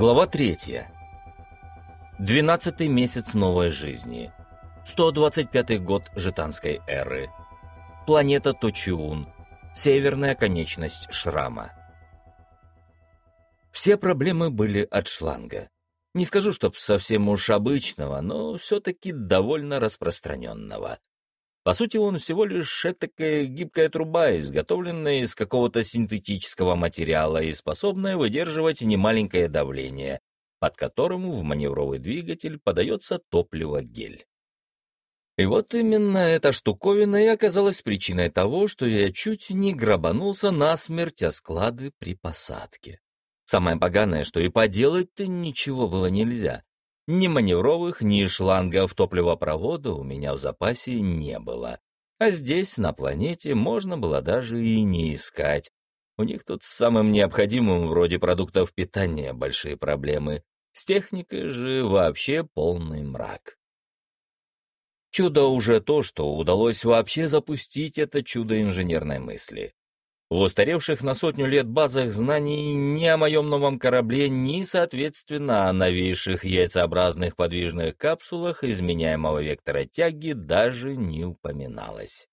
Глава третья. Двенадцатый месяц новой жизни. 125 год Житанской эры. Планета Точиун. Северная конечность Шрама. Все проблемы были от шланга. Не скажу, чтоб совсем уж обычного, но все-таки довольно распространенного. По сути, он всего лишь этакая гибкая труба, изготовленная из какого-то синтетического материала и способная выдерживать немаленькое давление, под которым в маневровый двигатель подается топливо-гель. И вот именно эта штуковина и оказалась причиной того, что я чуть не грабанулся насмерть о склады при посадке. Самое поганое, что и поделать-то ничего было нельзя. Ни маневровых, ни шлангов топливопровода у меня в запасе не было. А здесь, на планете, можно было даже и не искать. У них тут с самым необходимым, вроде продуктов питания, большие проблемы. С техникой же вообще полный мрак. Чудо уже то, что удалось вообще запустить это чудо инженерной мысли. В устаревших на сотню лет базах знаний ни о моем новом корабле, ни, соответственно, о новейших яйцеобразных подвижных капсулах изменяемого вектора тяги даже не упоминалось.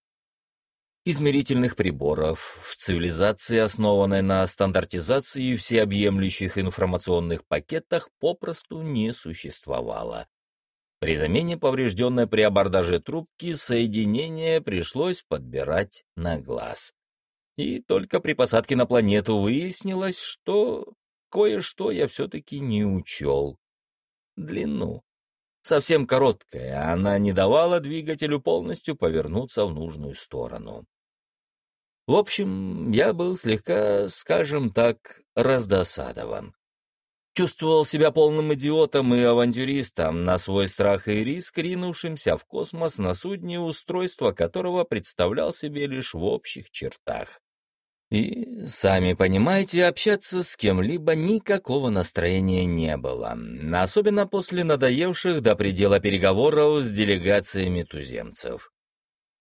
Измерительных приборов в цивилизации, основанной на стандартизации всеобъемлющих информационных пакетах, попросту не существовало. При замене поврежденной при абордаже трубки соединение пришлось подбирать на глаз. И только при посадке на планету выяснилось, что кое-что я все-таки не учел. Длину. Совсем короткая, она не давала двигателю полностью повернуться в нужную сторону. В общем, я был слегка, скажем так, раздосадован. Чувствовал себя полным идиотом и авантюристом, на свой страх и риск ринувшимся в космос на судне, устройство которого представлял себе лишь в общих чертах. И, сами понимаете, общаться с кем-либо никакого настроения не было, особенно после надоевших до предела переговоров с делегациями туземцев.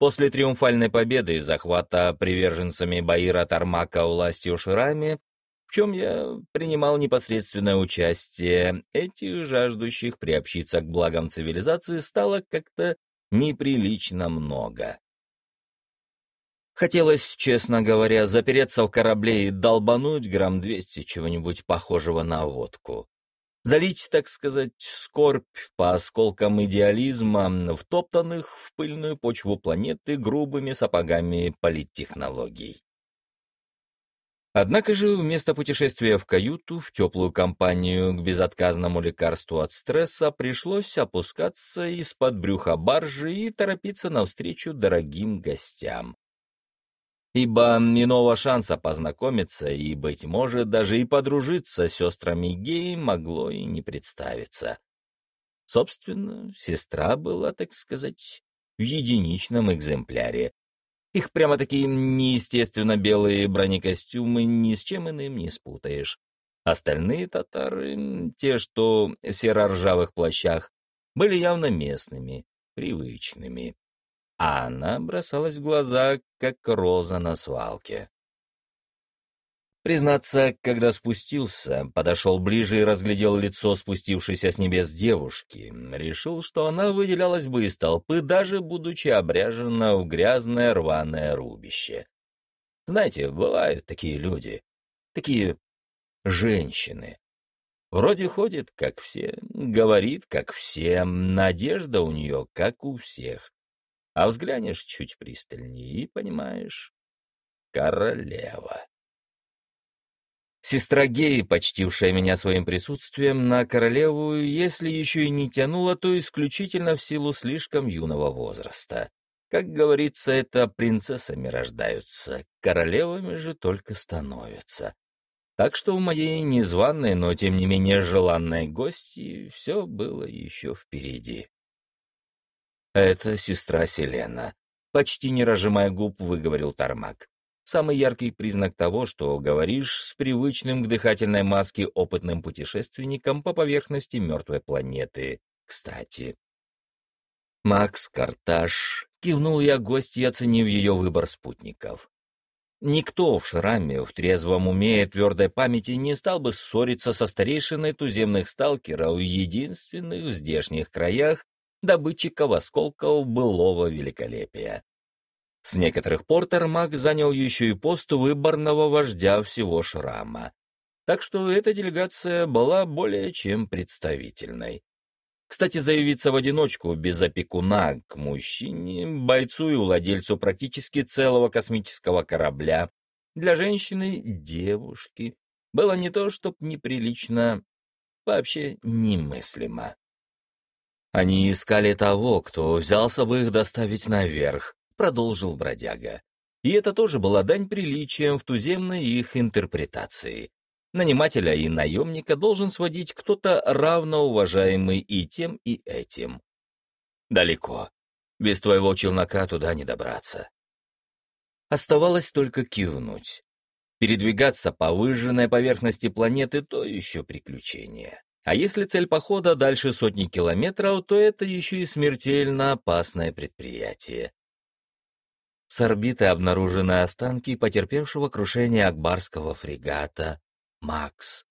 После триумфальной победы и захвата приверженцами Баира Тармака властью Ширами, в чем я принимал непосредственное участие, этих жаждущих приобщиться к благам цивилизации стало как-то неприлично много. Хотелось, честно говоря, запереться в корабле и долбануть грамм двести чего-нибудь похожего на водку. Залить, так сказать, скорбь по осколкам идеализма, втоптанных в пыльную почву планеты грубыми сапогами политтехнологий. Однако же вместо путешествия в каюту, в теплую компанию к безотказному лекарству от стресса пришлось опускаться из-под брюха баржи и торопиться навстречу дорогим гостям ибо иного шанса познакомиться и, быть может, даже и подружиться с сестрами геи могло и не представиться. Собственно, сестра была, так сказать, в единичном экземпляре. Их прямо-таки неестественно белые бронекостюмы ни с чем иным не спутаешь. Остальные татары, те, что в серо-ржавых плащах, были явно местными, привычными а она бросалась в глаза, как роза на свалке. Признаться, когда спустился, подошел ближе и разглядел лицо спустившейся с небес девушки, решил, что она выделялась бы из толпы, даже будучи обряжена в грязное рваное рубище. Знаете, бывают такие люди, такие женщины. Вроде ходит, как все, говорит, как все, надежда у нее, как у всех. А взглянешь чуть пристальнее и понимаешь — королева. Сестра Геи, почтившая меня своим присутствием, на королеву, если еще и не тянула, то исключительно в силу слишком юного возраста. Как говорится, это принцессами рождаются, королевами же только становятся. Так что у моей незваной, но тем не менее желанной гости все было еще впереди. «Это сестра Селена», — почти не разжимая губ, выговорил Тармак. Самый яркий признак того, что говоришь с привычным к дыхательной маске опытным путешественником по поверхности мертвой планеты. Кстати. Макс Карташ кивнул я гостье, оценив ее выбор спутников. Никто в шраме, в трезвом уме и твердой памяти не стал бы ссориться со старейшиной туземных сталкеров, единственных в здешних краях добытчиков осколков былого великолепия. С некоторых пор Термак занял еще и пост выборного вождя всего шрама. Так что эта делегация была более чем представительной. Кстати, заявиться в одиночку без опекуна к мужчине, бойцу и владельцу практически целого космического корабля, для женщины, девушки, было не то чтоб неприлично, вообще немыслимо. Они искали того, кто взялся бы их доставить наверх, продолжил бродяга. И это тоже была дань приличиям в туземной их интерпретации. Нанимателя и наемника должен сводить кто-то равноуважаемый и тем, и этим. Далеко. Без твоего челнока туда не добраться. Оставалось только кивнуть. Передвигаться по выжженной поверхности планеты — то еще приключение. А если цель похода дальше сотни километров, то это еще и смертельно опасное предприятие. С орбиты обнаружены останки потерпевшего крушение Акбарского фрегата Макс.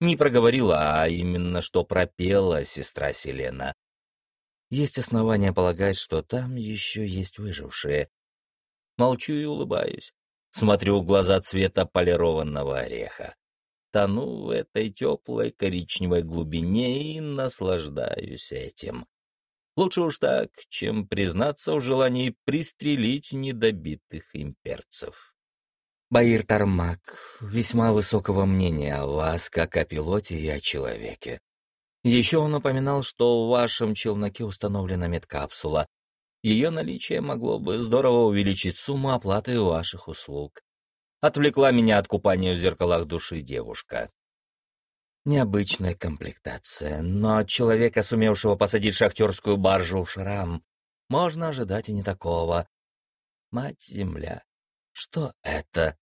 Не проговорила, а именно что пропела сестра Селена. Есть основания полагать, что там еще есть выжившие. Молчу и улыбаюсь. Смотрю в глаза цвета полированного ореха. Тону в этой теплой коричневой глубине и наслаждаюсь этим. Лучше уж так, чем признаться в желании пристрелить недобитых имперцев. Баир Тармак весьма высокого мнения о вас, как о пилоте и о человеке. Еще он упоминал, что в вашем челноке установлена медкапсула. Ее наличие могло бы здорово увеличить сумму оплаты ваших услуг. Отвлекла меня от купания в зеркалах души девушка. Необычная комплектация, но от человека, сумевшего посадить шахтерскую баржу в шрам, можно ожидать и не такого. Мать-Земля, что это?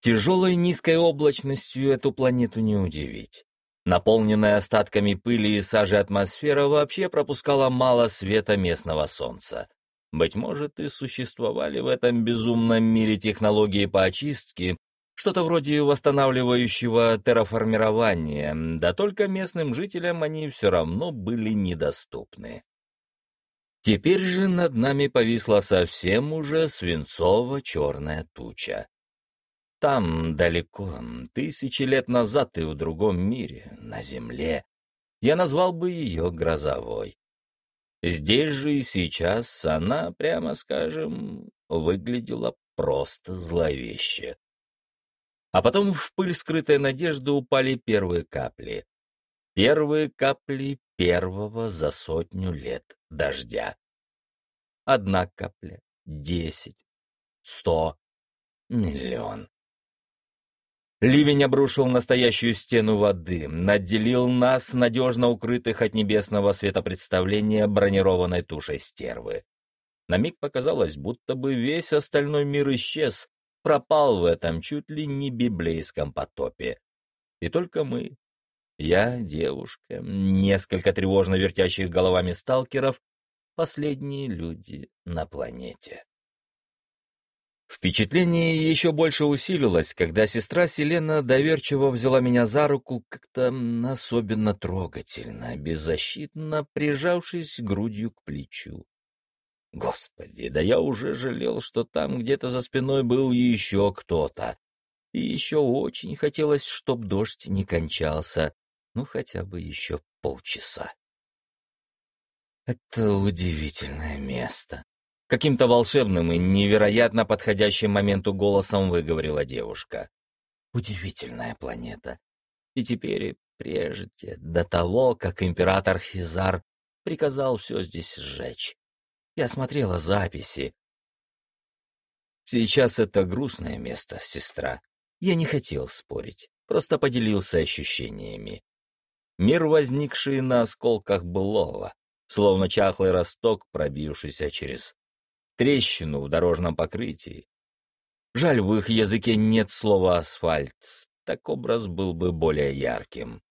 Тяжелой низкой облачностью эту планету не удивить. Наполненная остатками пыли и сажи атмосфера вообще пропускала мало света местного солнца. Быть может, и существовали в этом безумном мире технологии по очистке, что-то вроде восстанавливающего терраформирования, да только местным жителям они все равно были недоступны. Теперь же над нами повисла совсем уже свинцово-черная туча. Там, далеко, тысячи лет назад и в другом мире, на Земле, я назвал бы ее грозовой. Здесь же и сейчас она, прямо скажем, выглядела просто зловеще. А потом в пыль скрытой надежды упали первые капли. Первые капли первого за сотню лет дождя. Одна капля, десять, сто, миллион. Ливень обрушил настоящую стену воды, наделил нас, надежно укрытых от небесного светопредставления, бронированной тушей стервы. На миг показалось, будто бы весь остальной мир исчез, пропал в этом чуть ли не библейском потопе. И только мы, я, девушка, несколько тревожно вертящих головами сталкеров, последние люди на планете. Впечатление еще больше усилилось, когда сестра Селена доверчиво взяла меня за руку как-то особенно трогательно, беззащитно прижавшись грудью к плечу. Господи, да я уже жалел, что там где-то за спиной был еще кто-то. И еще очень хотелось, чтоб дождь не кончался, ну хотя бы еще полчаса. Это удивительное место. Каким-то волшебным и невероятно подходящим моменту голосом выговорила девушка. Удивительная планета. И теперь, и прежде, до того, как император Хизар приказал все здесь сжечь. Я смотрела записи. Сейчас это грустное место, сестра. Я не хотел спорить, просто поделился ощущениями. Мир, возникший на осколках былого, словно чахлый росток, пробившийся через трещину в дорожном покрытии. Жаль, в их языке нет слова «асфальт», так образ был бы более ярким.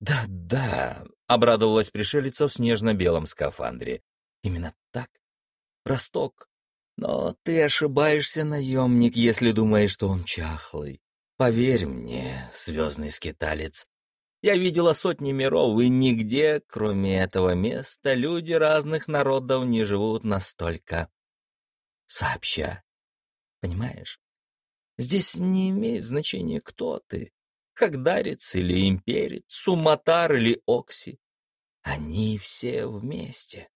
«Да-да», — обрадовалась пришелица в снежно-белом скафандре. «Именно так. Росток. Но ты ошибаешься, наемник, если думаешь, что он чахлый. Поверь мне, звездный скиталец, я видела сотни миров, и нигде, кроме этого места, люди разных народов не живут настолько сообща. Понимаешь? Здесь не имеет значения, кто ты. Хагдарец или имперец, Суматар или Окси. Они все вместе.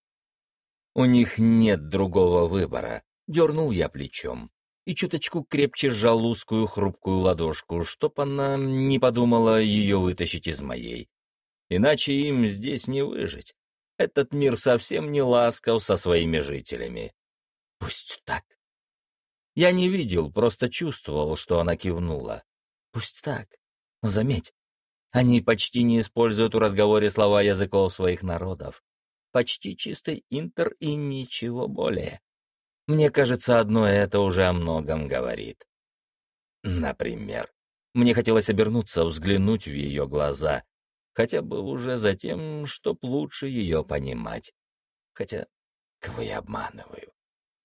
У них нет другого выбора. Дернул я плечом и чуточку крепче сжал узкую хрупкую ладошку, чтоб она не подумала ее вытащить из моей. Иначе им здесь не выжить. Этот мир совсем не ласков со своими жителями. Пусть так. Я не видел, просто чувствовал, что она кивнула. Пусть так. Но заметь, они почти не используют в разговоре слова языков своих народов. Почти чистый интер и ничего более. Мне кажется, одно это уже о многом говорит. Например, мне хотелось обернуться, взглянуть в ее глаза, хотя бы уже за тем, чтоб лучше ее понимать. Хотя, кого я обманываю?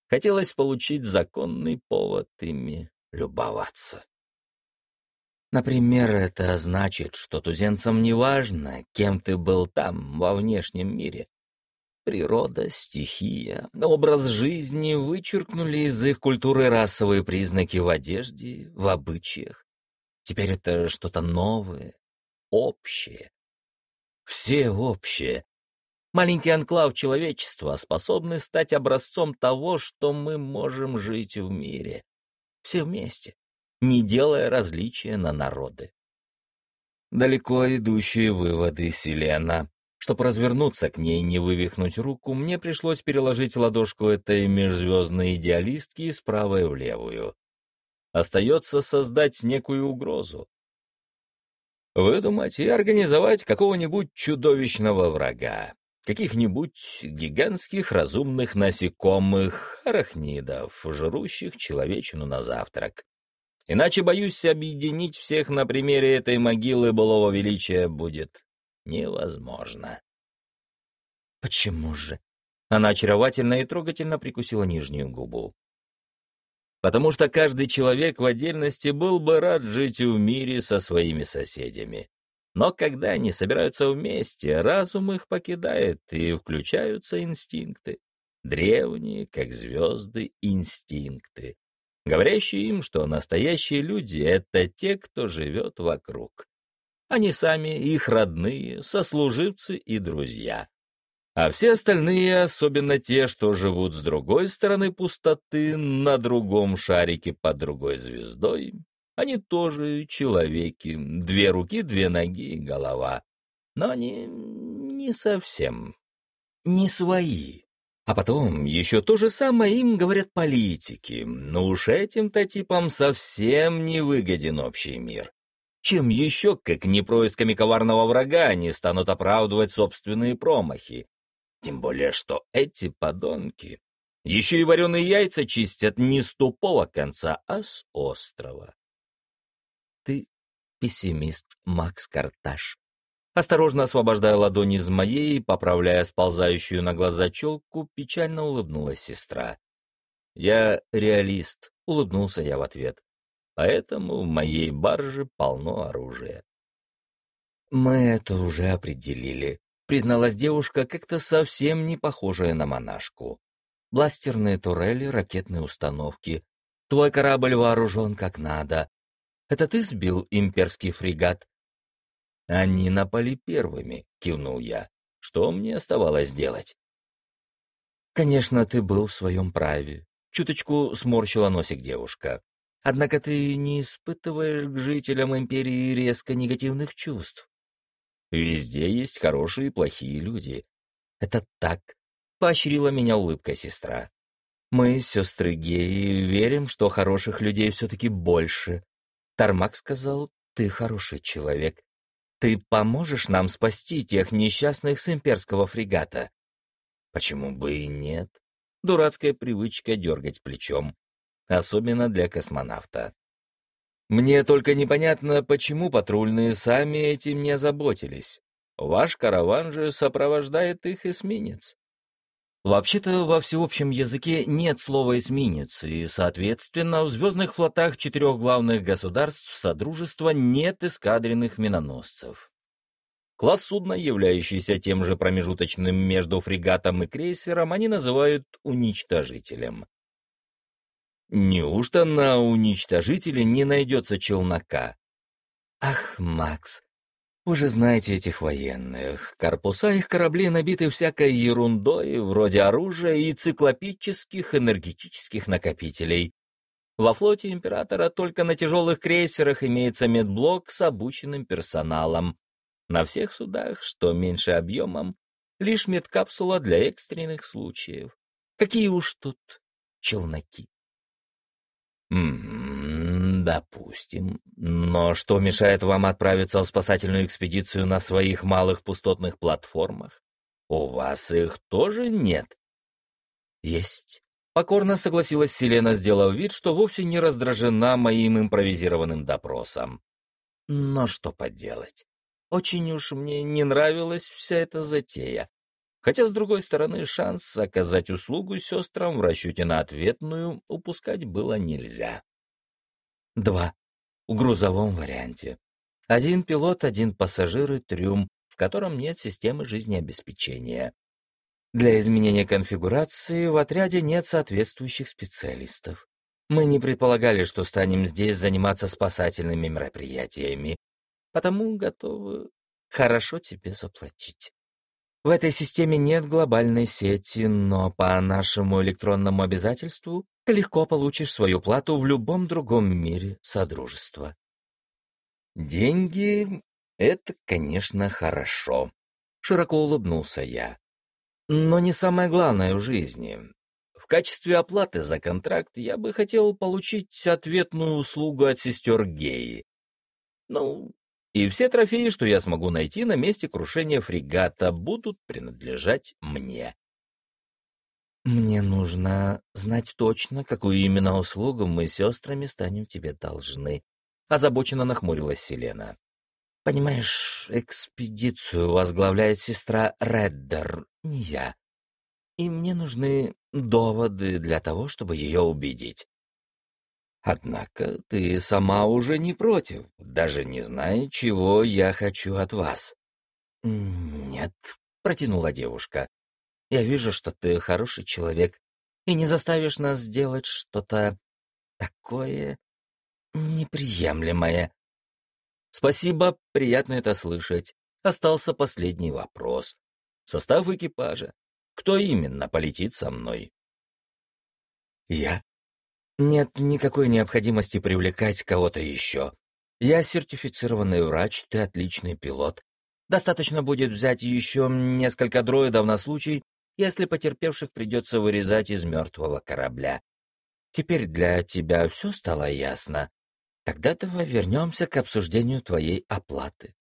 Хотелось получить законный повод ими любоваться. Например, это значит, что туземцам не важно, кем ты был там, во внешнем мире. Природа, стихия, образ жизни вычеркнули из их культуры расовые признаки в одежде, в обычаях. Теперь это что-то новое, общее. Все общее. Маленький анклав человечества способный стать образцом того, что мы можем жить в мире. Все вместе, не делая различия на народы. Далеко идущие выводы, Селена. Чтобы развернуться к ней не вывихнуть руку, мне пришлось переложить ладошку этой межзвездной идеалистки с правой в левую. Остается создать некую угрозу. Выдумать и организовать какого-нибудь чудовищного врага, каких-нибудь гигантских разумных насекомых, арахнидов, жрущих человечину на завтрак. Иначе, боюсь, объединить всех на примере этой могилы былого величия будет невозможно. Почему же? Она очаровательно и трогательно прикусила нижнюю губу. Потому что каждый человек в отдельности был бы рад жить в мире со своими соседями. Но когда они собираются вместе, разум их покидает, и включаются инстинкты. Древние, как звезды, инстинкты, говорящие им, что настоящие люди — это те, кто живет вокруг. Они сами, их родные, сослуживцы и друзья. А все остальные, особенно те, что живут с другой стороны пустоты, на другом шарике под другой звездой, они тоже человеки, две руки, две ноги и голова. Но они не совсем, не свои. А потом еще то же самое им говорят политики. Но уж этим-то типам совсем не выгоден общий мир. Чем еще, как не происками коварного врага, они станут оправдывать собственные промахи? Тем более, что эти подонки еще и вареные яйца чистят не с тупого конца, а с острова. Пессимист, Макс Карташ. Осторожно освобождая ладони из моей поправляя сползающую на глаза челку, печально улыбнулась сестра. «Я реалист», — улыбнулся я в ответ поэтому в моей барже полно оружия. «Мы это уже определили», — призналась девушка, как-то совсем не похожая на монашку. «Бластерные турели, ракетные установки. Твой корабль вооружен как надо. Это ты сбил имперский фрегат?» «Они напали первыми», — кивнул я. «Что мне оставалось делать?» «Конечно, ты был в своем праве», — чуточку сморщила носик девушка. Однако ты не испытываешь к жителям империи резко негативных чувств. Везде есть хорошие и плохие люди. Это так, — поощрила меня улыбка сестра. Мы, сестры геи, верим, что хороших людей все-таки больше. Тармак сказал, ты хороший человек. Ты поможешь нам спасти тех несчастных с имперского фрегата? Почему бы и нет? Дурацкая привычка дергать плечом особенно для космонавта. Мне только непонятно, почему патрульные сами этим не озаботились. Ваш караван же сопровождает их эсминец. Вообще-то во всеобщем языке нет слова «эсминец», и, соответственно, в звездных флотах четырех главных государств Содружества нет эскадренных миноносцев. Класс судна, являющийся тем же промежуточным между фрегатом и крейсером, они называют уничтожителем. Неужто на уничтожителе не найдется челнока? Ах, Макс, вы же знаете этих военных. Корпуса их кораблей набиты всякой ерундой, вроде оружия и циклопических энергетических накопителей. Во флоте Императора только на тяжелых крейсерах имеется медблок с обученным персоналом. На всех судах, что меньше объемом, лишь медкапсула для экстренных случаев. Какие уж тут челноки. «М допустим. Но что мешает вам отправиться в спасательную экспедицию на своих малых пустотных платформах? У вас их тоже нет?» «Есть». Покорно согласилась Селена, сделав вид, что вовсе не раздражена моим импровизированным допросом. «Но что поделать? Очень уж мне не нравилась вся эта затея. Хотя, с другой стороны, шанс оказать услугу сестрам в расчете на ответную упускать было нельзя. Два. В грузовом варианте. Один пилот, один пассажир и трюм, в котором нет системы жизнеобеспечения. Для изменения конфигурации в отряде нет соответствующих специалистов. Мы не предполагали, что станем здесь заниматься спасательными мероприятиями, потому готовы хорошо тебе заплатить. В этой системе нет глобальной сети, но по нашему электронному обязательству легко получишь свою плату в любом другом мире Содружества. Деньги — это, конечно, хорошо. Широко улыбнулся я. Но не самое главное в жизни. В качестве оплаты за контракт я бы хотел получить ответную услугу от сестер Геи. Ну, и все трофеи, что я смогу найти на месте крушения фрегата, будут принадлежать мне. Мне нужно знать точно, какую именно услугу мы с сестрами станем тебе должны. Озабоченно нахмурилась Селена. Понимаешь, экспедицию возглавляет сестра Реддер, не я. И мне нужны доводы для того, чтобы ее убедить. Однако ты сама уже не против, даже не зная, чего я хочу от вас. Нет, протянула девушка. Я вижу, что ты хороший человек и не заставишь нас сделать что-то такое неприемлемое. Спасибо, приятно это слышать. Остался последний вопрос. Состав экипажа. Кто именно полетит со мной? Я нет никакой необходимости привлекать кого-то еще. Я сертифицированный врач, ты отличный пилот. Достаточно будет взять еще несколько дроидов на случай, если потерпевших придется вырезать из мертвого корабля. Теперь для тебя все стало ясно. Тогда давай вернемся к обсуждению твоей оплаты.